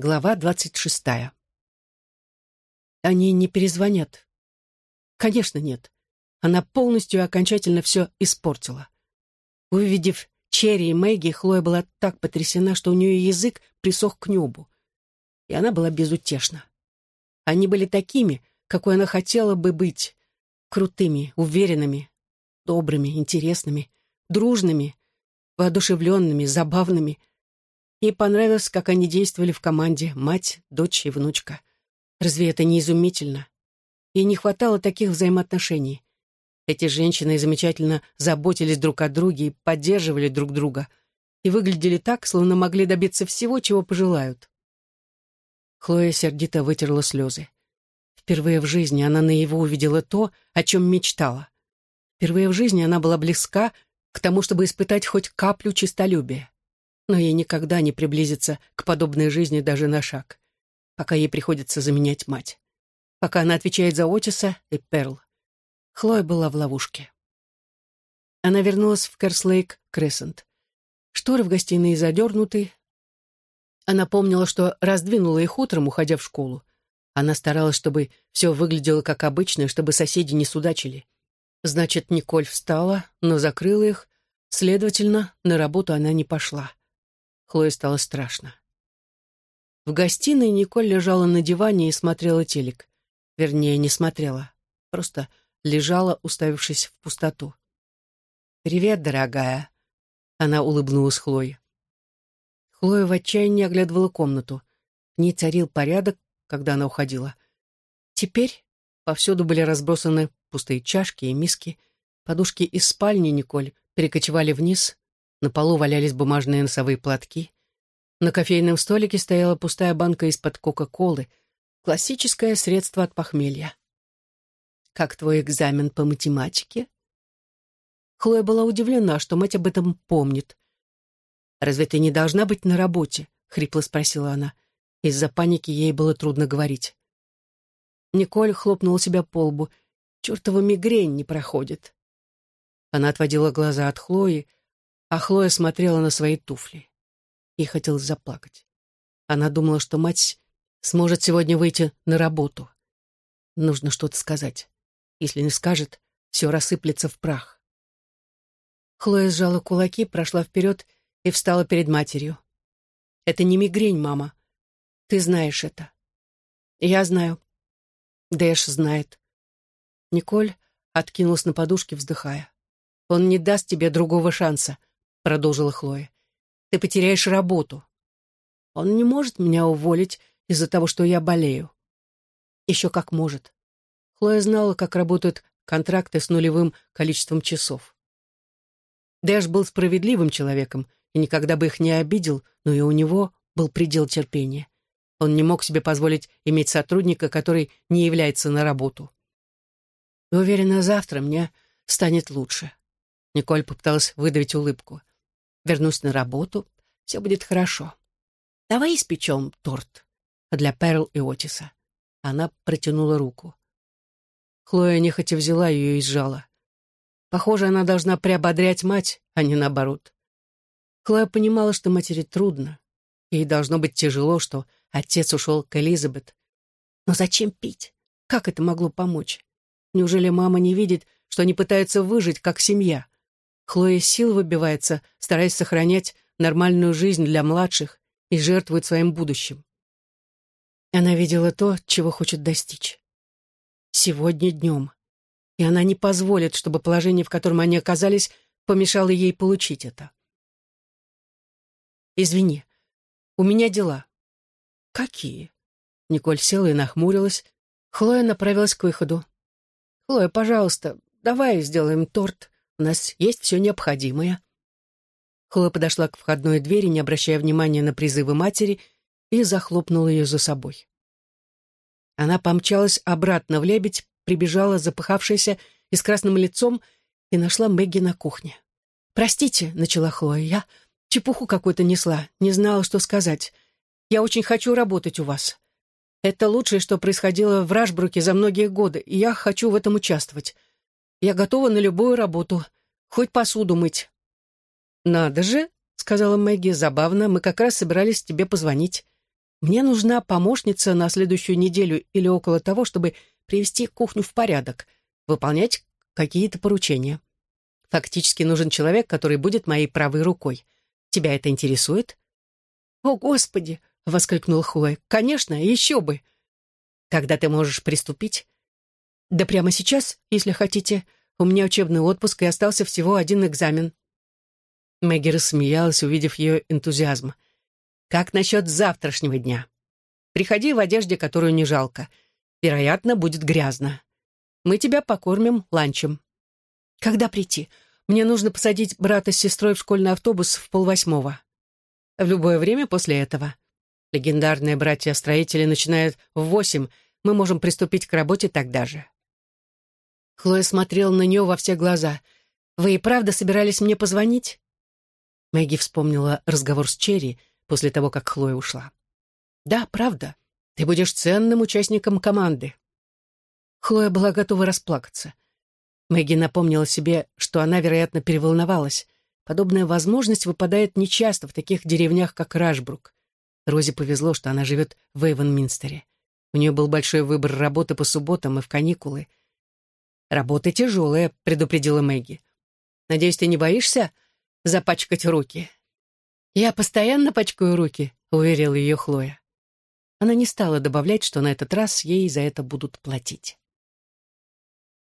Глава двадцать шестая. Они не перезвонят. Конечно, нет. Она полностью и окончательно все испортила. Увидев Черри и Мэгги, Хлоя была так потрясена, что у нее язык присох к небу. И она была безутешна. Они были такими, какой она хотела бы быть. Крутыми, уверенными, добрыми, интересными, дружными, воодушевленными, забавными, Ей понравилось, как они действовали в команде, мать, дочь и внучка. Разве это не изумительно? Ей не хватало таких взаимоотношений. Эти женщины замечательно заботились друг о друге и поддерживали друг друга, и выглядели так, словно могли добиться всего, чего пожелают. Хлоя сердито вытерла слезы. Впервые в жизни она наяву увидела то, о чем мечтала. Впервые в жизни она была близка к тому, чтобы испытать хоть каплю честолюбия но ей никогда не приблизиться к подобной жизни даже на шаг, пока ей приходится заменять мать, пока она отвечает за Отиса и Перл. Хлоя была в ловушке. Она вернулась в Керслейк Крессент. Шторы в гостиной задернуты. Она помнила, что раздвинула их утром, уходя в школу. Она старалась, чтобы все выглядело как обычно, чтобы соседи не судачили. Значит, Николь встала, но закрыла их, следовательно, на работу она не пошла. Хлое стало страшно. В гостиной Николь лежала на диване и смотрела телек. Вернее, не смотрела, просто лежала, уставившись в пустоту. «Привет, дорогая!» Она улыбнулась Хлое. Хлоя в отчаянии оглядывала комнату. В ней царил порядок, когда она уходила. Теперь повсюду были разбросаны пустые чашки и миски. Подушки из спальни Николь перекочевали вниз, на полу валялись бумажные носовые платки. На кофейном столике стояла пустая банка из-под Кока-Колы. Классическое средство от похмелья. «Как твой экзамен по математике?» Хлоя была удивлена, что мать об этом помнит. «Разве ты не должна быть на работе?» — хрипло спросила она. Из-за паники ей было трудно говорить. Николь хлопнула себя по лбу. «Чертова мигрень не проходит». Она отводила глаза от Хлои, а Хлоя смотрела на свои туфли. Ей хотелось заплакать. Она думала, что мать сможет сегодня выйти на работу. Нужно что-то сказать. Если не скажет, все рассыплется в прах. Хлоя сжала кулаки, прошла вперед и встала перед матерью. «Это не мигрень, мама. Ты знаешь это». «Я знаю». Дэш знает. Николь откинулась на подушке, вздыхая. «Он не даст тебе другого шанса продолжила Хлоя. «Ты потеряешь работу. Он не может меня уволить из-за того, что я болею. Еще как может. Хлоя знала, как работают контракты с нулевым количеством часов. Дэш был справедливым человеком и никогда бы их не обидел, но и у него был предел терпения. Он не мог себе позволить иметь сотрудника, который не является на работу. уверена, завтра мне станет лучше. Николь попыталась выдавить улыбку вернусь на работу, все будет хорошо. Давай испечем торт для Перл и Отиса. Она протянула руку. Хлоя нехотя взяла ее и сжала. Похоже, она должна приободрять мать, а не наоборот. Хлоя понимала, что матери трудно. Ей должно быть тяжело, что отец ушел к Элизабет. Но зачем пить? Как это могло помочь? Неужели мама не видит, что они пытаются выжить как семья? Хлоя сил выбивается, стараясь сохранять нормальную жизнь для младших и жертвует своим будущим. Она видела то, чего хочет достичь. Сегодня днем. И она не позволит, чтобы положение, в котором они оказались, помешало ей получить это. «Извини, у меня дела». «Какие?» Николь села и нахмурилась. Хлоя направилась к выходу. «Хлоя, пожалуйста, давай сделаем торт. У нас есть все необходимое». Хлоя подошла к входной двери, не обращая внимания на призывы матери, и захлопнула ее за собой. Она помчалась обратно в лебедь, прибежала запыхавшаяся и с красным лицом и нашла Мэгги на кухне. «Простите», — начала Хлоя, — «я чепуху какую-то несла, не знала, что сказать. Я очень хочу работать у вас. Это лучшее, что происходило в Рашбруке за многие годы, и я хочу в этом участвовать. Я готова на любую работу, хоть посуду мыть». «Надо же», — сказала Мэгги, — «забавно, мы как раз собирались тебе позвонить. Мне нужна помощница на следующую неделю или около того, чтобы привести кухню в порядок, выполнять какие-то поручения. Фактически нужен человек, который будет моей правой рукой. Тебя это интересует?» «О, Господи!» — воскликнул Хлоя. «Конечно, еще бы!» «Когда ты можешь приступить?» «Да прямо сейчас, если хотите. У меня учебный отпуск, и остался всего один экзамен». Мэгги рассмеялась, увидев ее энтузиазм. «Как насчет завтрашнего дня? Приходи в одежде, которую не жалко. Вероятно, будет грязно. Мы тебя покормим ланчем». «Когда прийти? Мне нужно посадить брата с сестрой в школьный автобус в полвосьмого». «В любое время после этого. Легендарные братья-строители начинают в восемь. Мы можем приступить к работе тогда же». Хлоя смотрела на нее во все глаза. «Вы и правда собирались мне позвонить?» Мэгги вспомнила разговор с Черри после того, как Хлоя ушла. «Да, правда. Ты будешь ценным участником команды». Хлоя была готова расплакаться. Мэгги напомнила себе, что она, вероятно, переволновалась. Подобная возможность выпадает нечасто в таких деревнях, как Рашбрук. Розе повезло, что она живет в Эйвенминстере. У нее был большой выбор работы по субботам и в каникулы. «Работа тяжелая», — предупредила Мэгги. «Надеюсь, ты не боишься запачкать руки?» «Я постоянно пачкаю руки», — уверила ее Хлоя. Она не стала добавлять, что на этот раз ей за это будут платить.